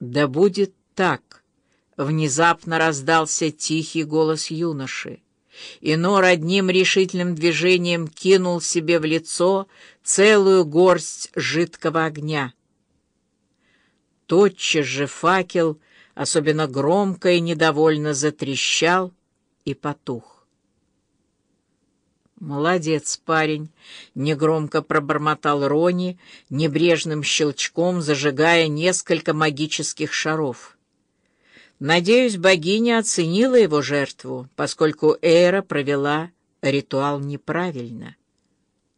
«Да будет так!» — внезапно раздался тихий голос юноши. И Нор одним решительным движением кинул себе в лицо целую горсть жидкого огня. Тотчас же факел особенно громко и недовольно затрещал и потух. «Молодец, парень!» — негромко пробормотал Рони, небрежным щелчком зажигая несколько магических шаров. Надеюсь, богиня оценила его жертву, поскольку Эра провела ритуал неправильно.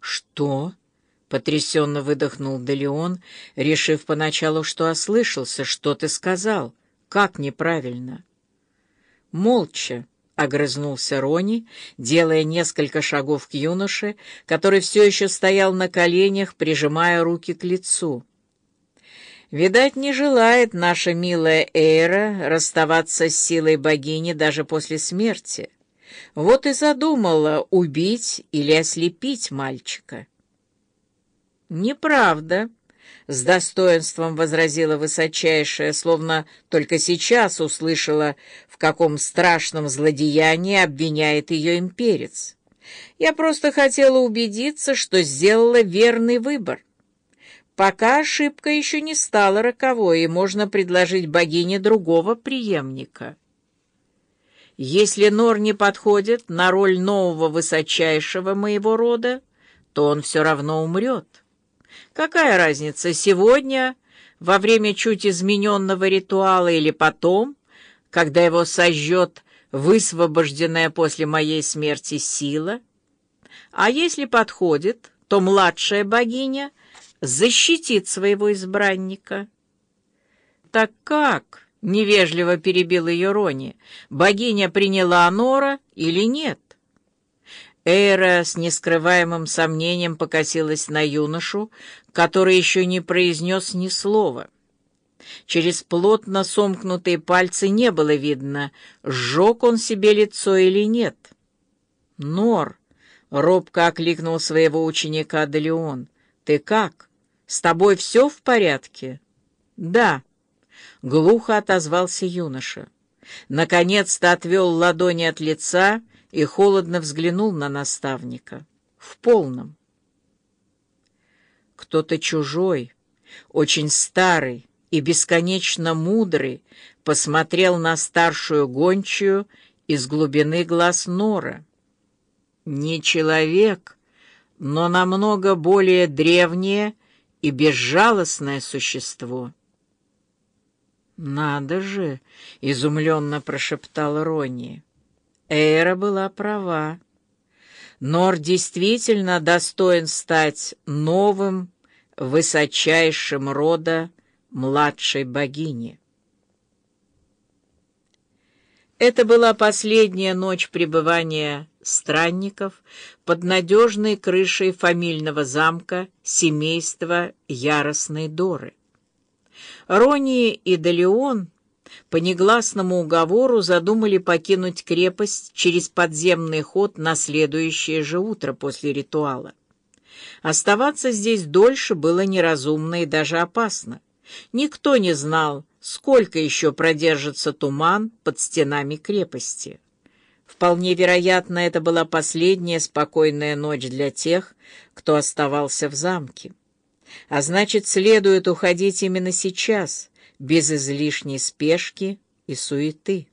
«Что?» — потрясенно выдохнул Делеон, решив поначалу, что ослышался. «Что ты сказал? Как неправильно?» «Молча», огрызнулся Рони, делая несколько шагов к юноше, который все еще стоял на коленях, прижимая руки к лицу. Видать, не желает наша милая Эйра расставаться с силой богини даже после смерти. Вот и задумала убить или ослепить мальчика. «Неправда», с достоинством возразила высочайшая, словно только сейчас услышала, в каком страшном злодеянии обвиняет ее имперец. Я просто хотела убедиться, что сделала верный выбор. Пока ошибка еще не стала роковой, и можно предложить богине другого преемника. Если Нор не подходит на роль нового высочайшего моего рода, то он все равно умрет. Какая разница, сегодня, во время чуть измененного ритуала или потом, когда его сожжет высвобожденная после моей смерти сила? А если подходит, то младшая богиня защитит своего избранника. «Так как?» — невежливо перебил ее Рони. «Богиня приняла Нора или нет?» Эйра с нескрываемым сомнением покосилась на юношу, который еще не произнес ни слова. Через плотно сомкнутые пальцы не было видно, сжег он себе лицо или нет. «Нор!» — робко окликнул своего ученика Далеон. «Ты как? С тобой все в порядке?» «Да», — глухо отозвался юноша. Наконец-то отвел ладони от лица и холодно взглянул на наставника. В полном. Кто-то чужой, очень старый и бесконечно мудрый посмотрел на старшую гончую из глубины глаз Нора. Не человек, но намного более древнее и безжалостное существо. «Надо же!» — изумленно прошептал Ронни. Эйра была права. Нор действительно достоин стать новым, высочайшим рода младшей богини. Это была последняя ночь пребывания странников под надежной крышей фамильного замка семейства Яростной Доры. Рони и Далеон по негласному уговору задумали покинуть крепость через подземный ход на следующее же утро после ритуала. Оставаться здесь дольше было неразумно и даже опасно. Никто не знал, сколько еще продержится туман под стенами крепости. Вполне вероятно, это была последняя спокойная ночь для тех, кто оставался в замке. А значит, следует уходить именно сейчас, без излишней спешки и суеты.